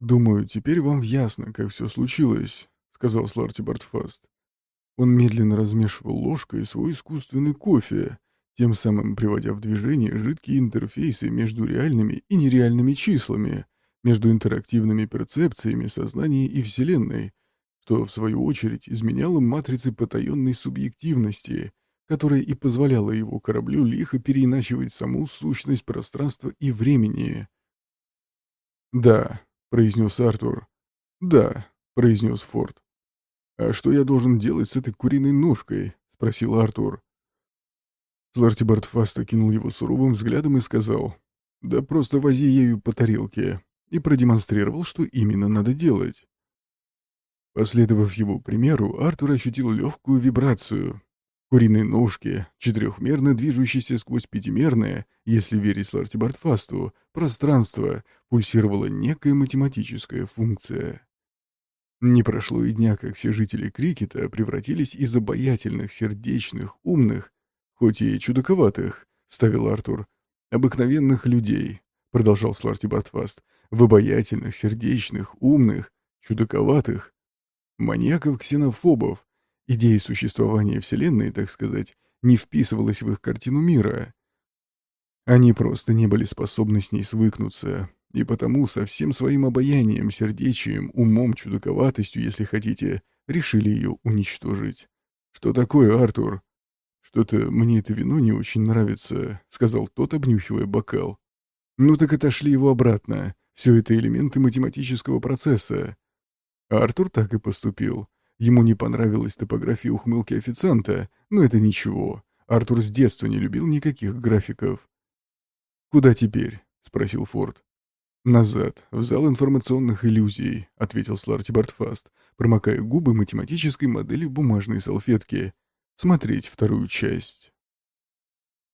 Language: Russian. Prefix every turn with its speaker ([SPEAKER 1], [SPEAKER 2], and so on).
[SPEAKER 1] «Думаю, теперь вам ясно, как все случилось», — сказал Сларти Бартфаст. Он медленно размешивал ложкой свой искусственный кофе, тем самым приводя в движение жидкие интерфейсы между реальными и нереальными числами, между интерактивными перцепциями сознания и Вселенной, что, в свою очередь, изменяло матрицы потаенной субъективности, которая и позволяла его кораблю лихо переиначивать саму сущность пространства и времени. «Да», — произнес Артур. «Да», — произнес Форд. «А что я должен делать с этой куриной ножкой?» — спросил Артур. Слартибард Фаст окинул его суровым взглядом и сказал, «Да просто вози ею по тарелке», и продемонстрировал, что именно надо делать. Последовав его примеру, Артур ощутил легкую вибрацию. Куриные ножки, четырехмерно движущиеся сквозь пятимерное, если верить Слартибартфасту, пространство, пульсировала некая математическая функция. Не прошло и дня, как все жители Крикета превратились из обаятельных, сердечных, умных, хоть и чудаковатых, ставил Артур, обыкновенных людей, продолжал Сларти Бартфаст, в обаятельных, сердечных, умных, чудаковатых, маньяков-ксенофобов. Идея существования Вселенной, так сказать, не вписывалась в их картину мира. Они просто не были способны с ней свыкнуться, и потому со всем своим обаянием, сердечием, умом, чудаковатостью, если хотите, решили ее уничтожить. «Что такое, Артур?» «Что-то мне это вино не очень нравится», — сказал тот, обнюхивая бокал. «Ну так отошли его обратно. Все это элементы математического процесса. А Артур так и поступил. Ему не понравилась топография ухмылки официанта, но это ничего. Артур с детства не любил никаких графиков. «Куда теперь?» — спросил Форд. «Назад, в зал информационных иллюзий», — ответил Сларти Бартфаст, промокая губы математической моделью бумажной салфетки. «Смотреть вторую часть».